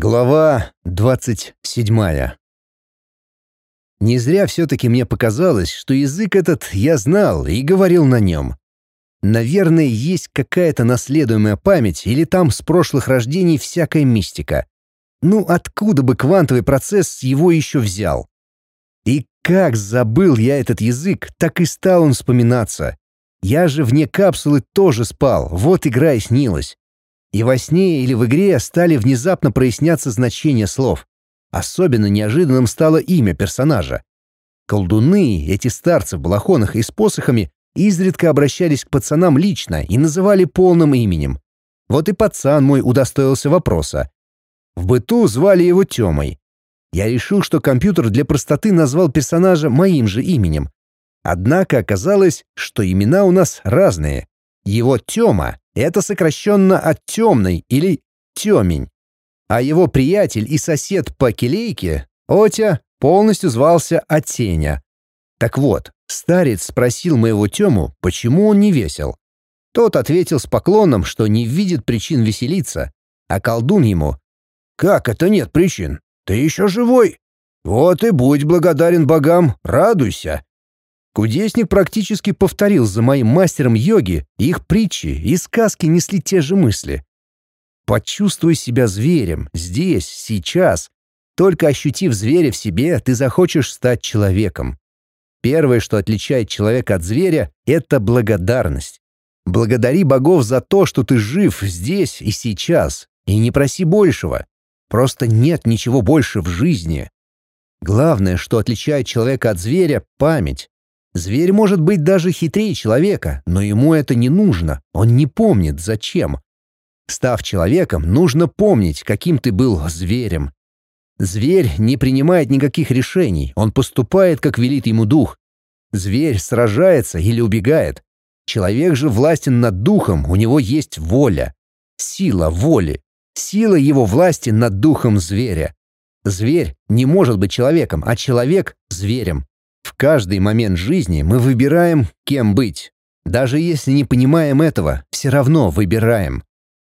Глава двадцать седьмая Не зря все-таки мне показалось, что язык этот я знал и говорил на нем. Наверное, есть какая-то наследуемая память или там с прошлых рождений всякая мистика. Ну откуда бы квантовый процесс его еще взял? И как забыл я этот язык, так и стал он вспоминаться. Я же вне капсулы тоже спал, вот игра и снилась. И во сне или в игре стали внезапно проясняться значения слов. Особенно неожиданным стало имя персонажа. Колдуны, эти старцы в балахонах и с посохами, изредка обращались к пацанам лично и называли полным именем. Вот и пацан мой удостоился вопроса. В быту звали его Тёмой. Я решил, что компьютер для простоты назвал персонажа моим же именем. Однако оказалось, что имена у нас разные. Его Тёма — это сокращенно от «темный» или «темень». А его приятель и сосед по келейке, Отя, полностью звался Отеня. Так вот, старец спросил моего Тему, почему он не весел. Тот ответил с поклоном, что не видит причин веселиться, а колдун ему «Как это нет причин? Ты еще живой? Вот и будь благодарен богам, радуйся. Кудесник практически повторил за моим мастером йоги, их притчи и сказки несли те же мысли. Почувствуй себя зверем, здесь, сейчас. Только ощутив зверя в себе, ты захочешь стать человеком. Первое, что отличает человека от зверя, это благодарность. Благодари богов за то, что ты жив здесь и сейчас, и не проси большего. Просто нет ничего больше в жизни. Главное, что отличает человека от зверя — память. Зверь может быть даже хитрее человека, но ему это не нужно, он не помнит зачем. Став человеком, нужно помнить, каким ты был зверем. Зверь не принимает никаких решений, он поступает, как велит ему дух. Зверь сражается или убегает. Человек же властен над духом, у него есть воля. Сила воли. Сила его власти над духом зверя. Зверь не может быть человеком, а человек — зверем. В каждый момент жизни мы выбираем, кем быть. Даже если не понимаем этого, все равно выбираем.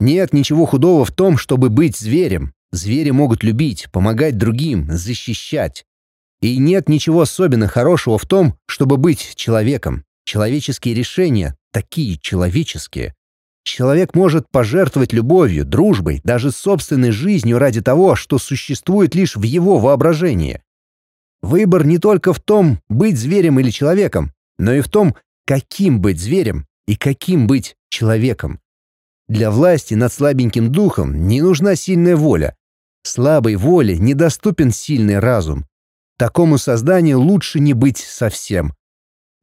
Нет ничего худого в том, чтобы быть зверем. Звери могут любить, помогать другим, защищать. И нет ничего особенно хорошего в том, чтобы быть человеком. Человеческие решения такие человеческие. Человек может пожертвовать любовью, дружбой, даже собственной жизнью ради того, что существует лишь в его воображении. Выбор не только в том, быть зверем или человеком, но и в том, каким быть зверем и каким быть человеком. Для власти над слабеньким духом не нужна сильная воля. Слабой воле недоступен сильный разум. Такому созданию лучше не быть совсем.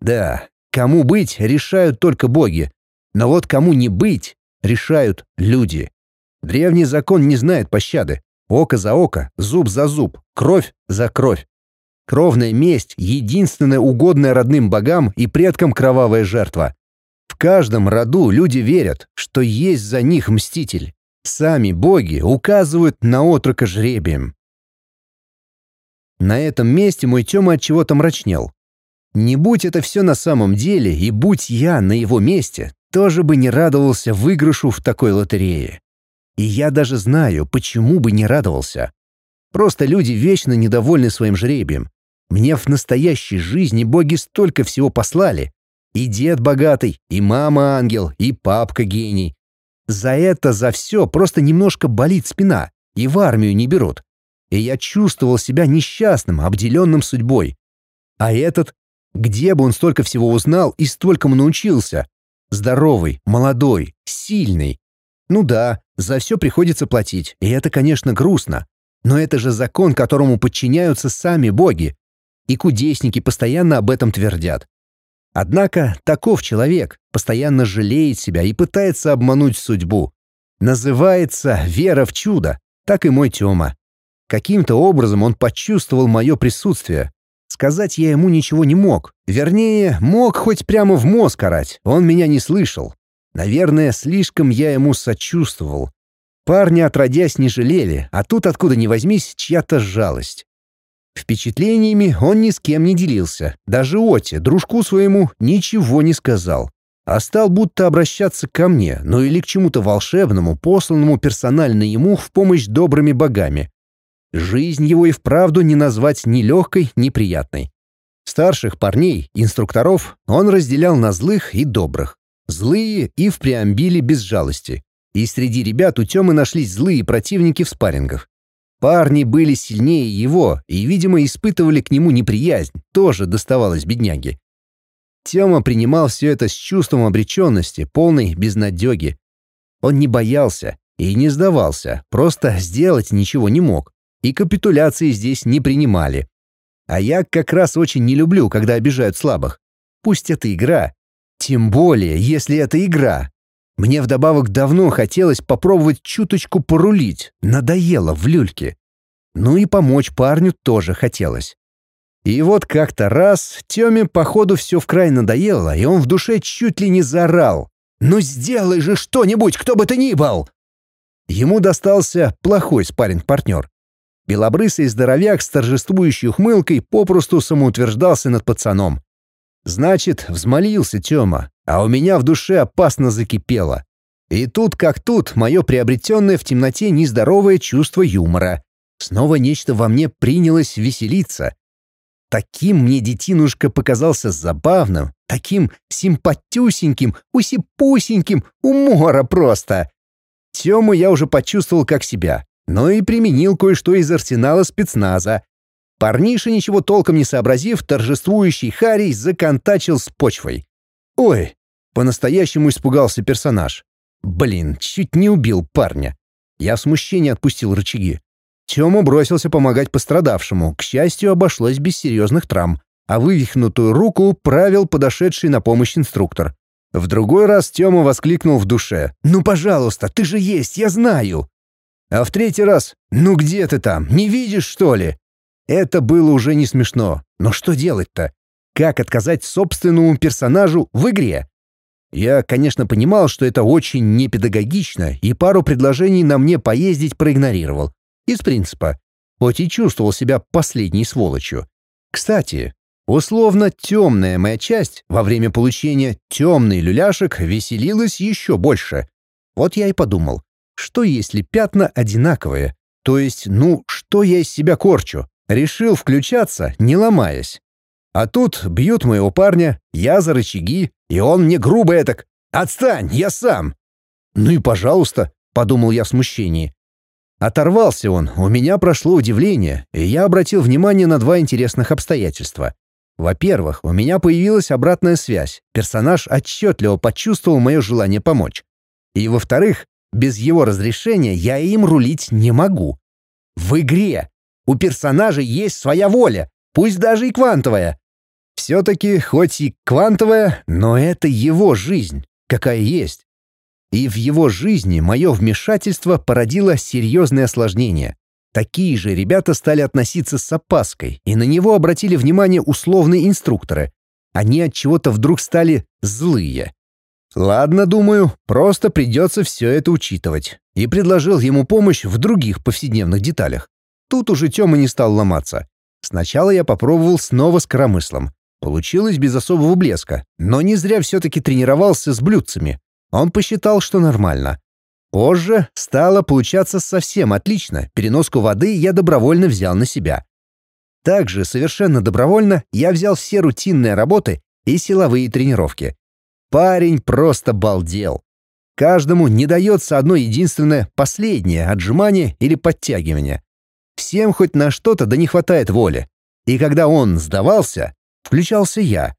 Да, кому быть, решают только боги. Но вот кому не быть, решают люди. Древний закон не знает пощады. Око за око, зуб за зуб, кровь за кровь. Кровная месть — единственная угодная родным богам и предкам кровавая жертва. В каждом роду люди верят, что есть за них мститель. Сами боги указывают на отрока жребием. На этом месте мой Тёма от чего-то мрачнел. Не будь это все на самом деле, и будь я на его месте, тоже бы не радовался выигрышу в такой лотерее. И я даже знаю, почему бы не радовался. Просто люди вечно недовольны своим жребием, мне в настоящей жизни боги столько всего послали. И дед богатый, и мама ангел, и папка гений. За это, за все просто немножко болит спина, и в армию не берут. И я чувствовал себя несчастным, обделенным судьбой. А этот, где бы он столько всего узнал и столькому научился? Здоровый, молодой, сильный. Ну да, за все приходится платить, и это, конечно, грустно. Но это же закон, которому подчиняются сами боги и кудесники постоянно об этом твердят. Однако таков человек, постоянно жалеет себя и пытается обмануть судьбу. Называется «вера в чудо», так и мой Тёма. Каким-то образом он почувствовал мое присутствие. Сказать я ему ничего не мог. Вернее, мог хоть прямо в мозг орать, он меня не слышал. Наверное, слишком я ему сочувствовал. Парни, отродясь, не жалели, а тут откуда ни возьмись чья-то жалость. Впечатлениями он ни с кем не делился. Даже Оте, дружку своему, ничего не сказал. а стал будто обращаться ко мне, но или к чему-то волшебному, посланному персонально ему в помощь добрыми богами. Жизнь его и вправду не назвать ни легкой, ни приятной. Старших парней, инструкторов, он разделял на злых и добрых. Злые и в преамбиле без жалости. И среди ребят у Тёмы нашлись злые противники в спаррингах. Парни были сильнее его и, видимо, испытывали к нему неприязнь, тоже доставалось бедняге. Тёма принимал все это с чувством обреченности, полной безнадеги. Он не боялся и не сдавался, просто сделать ничего не мог, и капитуляции здесь не принимали. А я как раз очень не люблю, когда обижают слабых. Пусть это игра. Тем более, если это игра. Мне вдобавок давно хотелось попробовать чуточку порулить. Надоело в люльке. Ну и помочь парню тоже хотелось. И вот как-то раз Тёме, походу, все в край надоело, и он в душе чуть ли не заорал. «Ну сделай же что-нибудь, кто бы ты ни был!» Ему достался плохой спарринг-партнер. Белобрысый здоровяк с торжествующей ухмылкой попросту самоутверждался над пацаном. Значит, взмолился Тёма, а у меня в душе опасно закипело. И тут как тут мое приобретенное в темноте нездоровое чувство юмора. Снова нечто во мне принялось веселиться. Таким мне детинушка показался забавным, таким симпатюсеньким, усипусеньким, умора просто. Тему я уже почувствовал как себя, но и применил кое-что из арсенала спецназа. Парниша, ничего толком не сообразив, торжествующий Харий законтачил с почвой. «Ой!» — по-настоящему испугался персонаж. «Блин, чуть не убил парня». Я в смущении отпустил рычаги. Тёма бросился помогать пострадавшему. К счастью, обошлось без серьезных травм, а вывихнутую руку правил подошедший на помощь инструктор. В другой раз Тёма воскликнул в душе. «Ну, пожалуйста, ты же есть, я знаю!» А в третий раз «Ну где ты там? Не видишь, что ли?» Это было уже не смешно. Но что делать-то? Как отказать собственному персонажу в игре? Я, конечно, понимал, что это очень непедагогично, и пару предложений на мне поездить проигнорировал. Из принципа. Хоть и чувствовал себя последней сволочью. Кстати, условно темная моя часть во время получения темный люляшек веселилась еще больше. Вот я и подумал, что если пятна одинаковые? То есть, ну, что я из себя корчу? Решил включаться, не ломаясь. А тут бьют моего парня, я за рычаги, и он мне грубо этак «Отстань, я сам!» «Ну и пожалуйста», — подумал я в смущении. Оторвался он, у меня прошло удивление, и я обратил внимание на два интересных обстоятельства. Во-первых, у меня появилась обратная связь, персонаж отчетливо почувствовал мое желание помочь. И во-вторых, без его разрешения я им рулить не могу. В игре у персонажа есть своя воля, пусть даже и квантовая. Все-таки, хоть и квантовая, но это его жизнь, какая есть. И в его жизни мое вмешательство породило серьезные осложнения. Такие же ребята стали относиться с опаской, и на него обратили внимание условные инструкторы. Они от чего-то вдруг стали злые. Ладно, думаю, просто придется все это учитывать. И предложил ему помощь в других повседневных деталях. Тут уже Тёма не стал ломаться. Сначала я попробовал снова с коромыслом. Получилось без особого блеска, но не зря все-таки тренировался с блюдцами. Он посчитал, что нормально. Позже стало получаться совсем отлично, переноску воды я добровольно взял на себя. Также совершенно добровольно я взял все рутинные работы и силовые тренировки. Парень просто балдел. Каждому не дается одно единственное последнее отжимание или подтягивание. Всем хоть на что-то да не хватает воли. И когда он сдавался, включался я.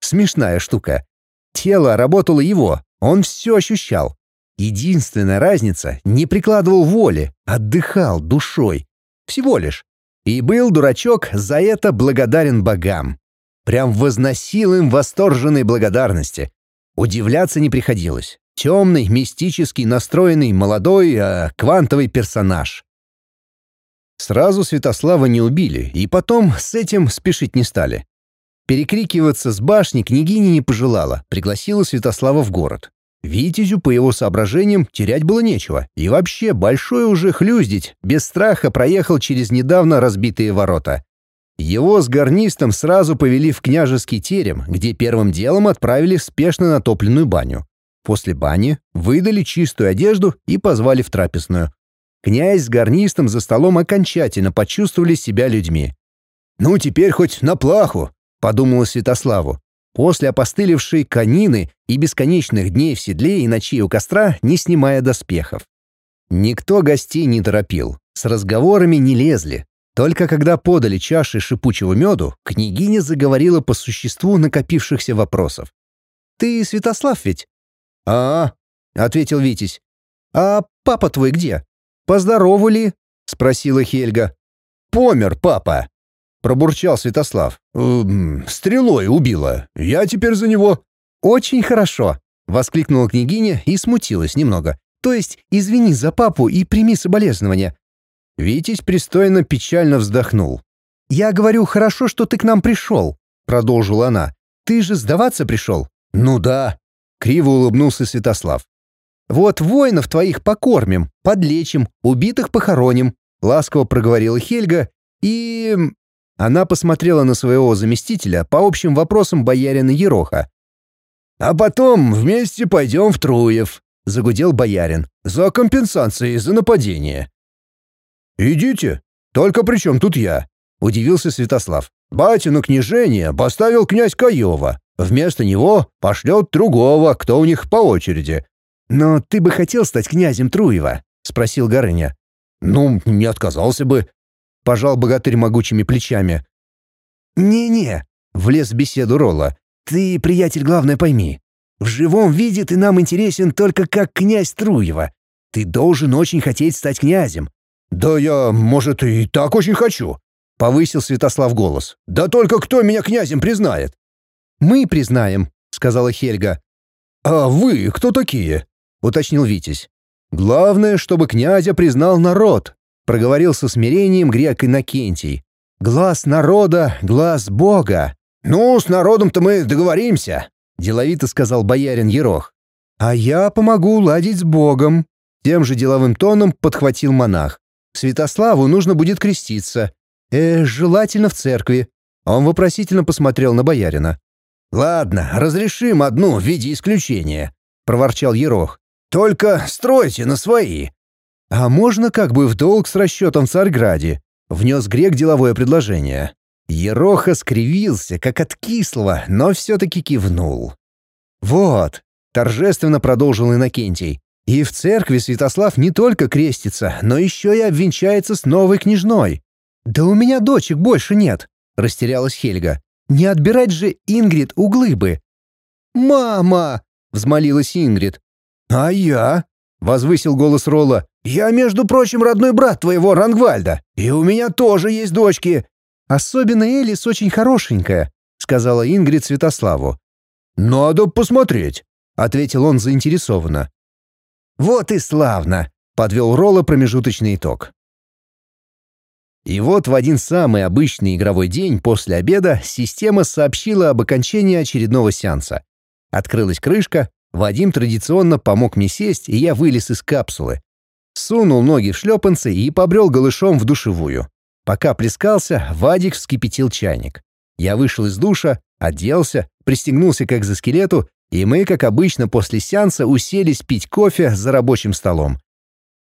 Смешная штука. Тело работало его, он все ощущал. Единственная разница — не прикладывал воли, отдыхал душой. Всего лишь. И был дурачок за это благодарен богам. Прям возносил им восторженной благодарности. Удивляться не приходилось. Темный, мистический, настроенный, молодой, а квантовый персонаж. Сразу Святослава не убили, и потом с этим спешить не стали. Перекрикиваться с башни княгиня не пожелала, пригласила Святослава в город. Витязю, по его соображениям, терять было нечего, и вообще большой уже хлюздить, без страха проехал через недавно разбитые ворота. Его с гарнистом сразу повели в княжеский терем, где первым делом отправили в спешно натопленную баню. После бани выдали чистую одежду и позвали в трапезную. Князь с гарнистом за столом окончательно почувствовали себя людьми. «Ну, теперь хоть на плаху», — подумала Святославу. После опостылевшей конины и бесконечных дней в седле и ночей у костра, не снимая доспехов. Никто гостей не торопил, с разговорами не лезли. Только когда подали чаши шипучего меду, княгиня заговорила по существу накопившихся вопросов. «Ты Святослав ведь?» «А, — ответил Витязь. «А папа твой где? Поздоровали?» — спросила Хельга. «Помер папа», — пробурчал Святослав. «Эм, «Стрелой убила. Я теперь за него». «Очень хорошо», — воскликнула княгиня и смутилась немного. «То есть извини за папу и прими соболезнования». Витязь пристойно печально вздохнул. «Я говорю, хорошо, что ты к нам пришел», — продолжила она. «Ты же сдаваться пришел?» «Ну да», — криво улыбнулся Святослав. «Вот воинов твоих покормим, подлечим, убитых похороним», — ласково проговорила Хельга. «И...» Она посмотрела на своего заместителя по общим вопросам боярина Ероха. «А потом вместе пойдем в Труев», — загудел боярин, — «за компенсацией за нападение». «Идите. Только при чем тут я?» — удивился Святослав. «Батя на княжение поставил князь Каева. Вместо него пошлет другого, кто у них по очереди». «Но ты бы хотел стать князем Труева?» — спросил Горыня. «Ну, не отказался бы», — пожал богатырь могучими плечами. «Не-не», — влез в беседу Ролла. «Ты, приятель, главное пойми. В живом виде ты нам интересен только как князь Труева. Ты должен очень хотеть стать князем. «Да я, может, и так очень хочу», — повысил Святослав голос. «Да только кто меня князем признает?» «Мы признаем», — сказала Хельга. «А вы кто такие?» — уточнил Витязь. «Главное, чтобы князя признал народ», — проговорил со смирением грек Иннокентий. «Глаз народа, глаз Бога». «Ну, с народом-то мы договоримся», — деловито сказал боярин Ерох. «А я помогу ладить с Богом», — тем же деловым тоном подхватил монах. Святославу нужно будет креститься. Э, желательно в церкви. Он вопросительно посмотрел на боярина. «Ладно, разрешим одну в виде исключения», — проворчал Ерох. «Только стройте на свои». «А можно как бы в долг с расчетом в Царьграде?» — внес грек деловое предложение. Ероха скривился, как от кислого, но все-таки кивнул. «Вот», — торжественно продолжил Иннокентий, и в церкви Святослав не только крестится, но еще и обвенчается с новой княжной. «Да у меня дочек больше нет», — растерялась Хельга. «Не отбирать же Ингрид у глыбы». «Мама!» — взмолилась Ингрид. «А я?» — возвысил голос Ролла. «Я, между прочим, родной брат твоего Рангвальда, и у меня тоже есть дочки». «Особенно Элис очень хорошенькая», — сказала Ингрид Святославу. «Надо посмотреть», — ответил он заинтересованно. «Вот и славно!» — подвел Ролла промежуточный итог. И вот в один самый обычный игровой день после обеда система сообщила об окончании очередного сеанса. Открылась крышка, Вадим традиционно помог мне сесть, и я вылез из капсулы. Сунул ноги в шлепанцы и побрел голышом в душевую. Пока плескался, Вадик вскипятил чайник. Я вышел из душа, оделся, пристегнулся к экзоскелету и мы, как обычно, после сеанса уселись пить кофе за рабочим столом.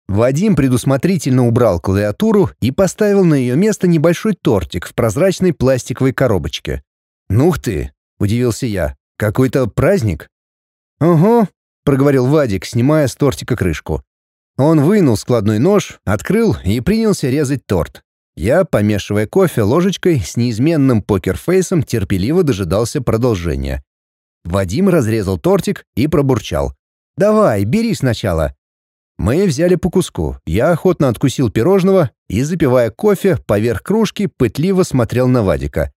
Вадим предусмотрительно убрал клавиатуру и поставил на ее место небольшой тортик в прозрачной пластиковой коробочке. «Ну ты!» — удивился я. «Какой-то праздник?» «Угу», — проговорил Вадик, снимая с тортика крышку. Он вынул складной нож, открыл и принялся резать торт. Я, помешивая кофе ложечкой, с неизменным покерфейсом терпеливо дожидался продолжения. Вадим разрезал тортик и пробурчал. «Давай, бери сначала». Мы взяли по куску. Я охотно откусил пирожного и, запивая кофе, поверх кружки пытливо смотрел на Вадика.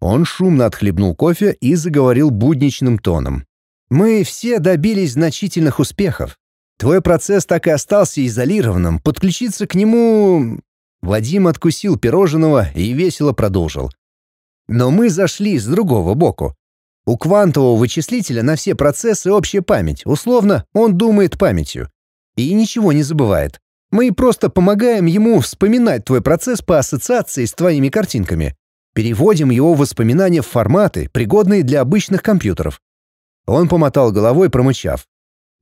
Он шумно отхлебнул кофе и заговорил будничным тоном. «Мы все добились значительных успехов. Твой процесс так и остался изолированным. Подключиться к нему...» Вадим откусил пирожного и весело продолжил. «Но мы зашли с другого боку. У квантового вычислителя на все процессы общая память. Условно, он думает памятью. И ничего не забывает. Мы просто помогаем ему вспоминать твой процесс по ассоциации с твоими картинками. Переводим его воспоминания в форматы, пригодные для обычных компьютеров. Он помотал головой, промычав.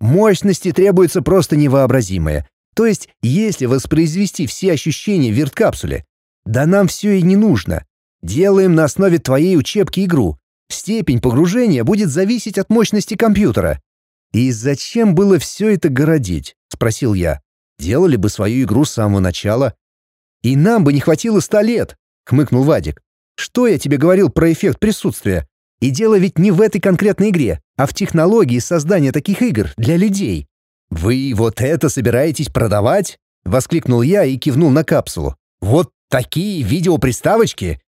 Мощности требуется просто невообразимое. То есть, если воспроизвести все ощущения в верткапсуле, да нам все и не нужно. Делаем на основе твоей учебки игру. Степень погружения будет зависеть от мощности компьютера. «И зачем было все это городить?» — спросил я. «Делали бы свою игру с самого начала». «И нам бы не хватило ста лет», — хмыкнул Вадик. «Что я тебе говорил про эффект присутствия? И дело ведь не в этой конкретной игре, а в технологии создания таких игр для людей». «Вы вот это собираетесь продавать?» — воскликнул я и кивнул на капсулу. «Вот такие видеоприставочки?»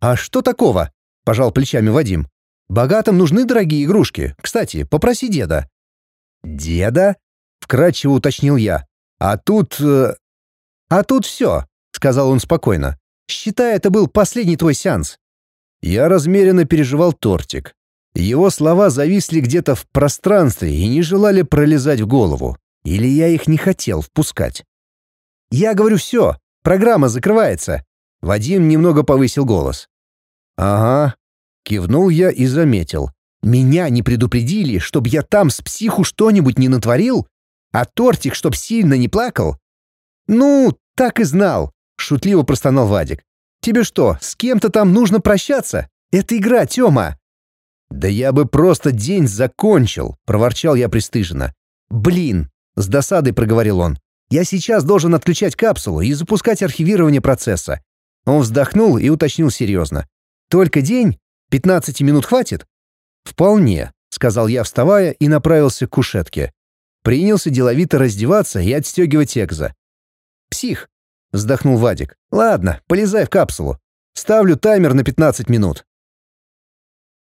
«А что такого?» — пожал плечами Вадим. Богатым нужны дорогие игрушки. Кстати, попроси деда». «Деда?» — вкратчиво уточнил я. «А тут...» э... «А тут все», — сказал он спокойно. «Считай, это был последний твой сеанс». Я размеренно переживал тортик. Его слова зависли где-то в пространстве и не желали пролезать в голову. Или я их не хотел впускать. «Я говорю все, программа закрывается». Вадим немного повысил голос. «Ага, Кивнул я и заметил. Меня не предупредили, чтобы я там с психу что-нибудь не натворил? А тортик, чтоб сильно не плакал? Ну, так и знал, шутливо простонал Вадик. Тебе что, с кем-то там нужно прощаться? Это игра, Тёма. Да я бы просто день закончил, проворчал я пристыженно. Блин, с досадой проговорил он. Я сейчас должен отключать капсулу и запускать архивирование процесса. Он вздохнул и уточнил серьезно. Только день? Пятнадцати минут хватит?» «Вполне», — сказал я, вставая, и направился к кушетке. Принялся деловито раздеваться и отстегивать экзо. «Псих», — вздохнул Вадик. «Ладно, полезай в капсулу. Ставлю таймер на 15 минут».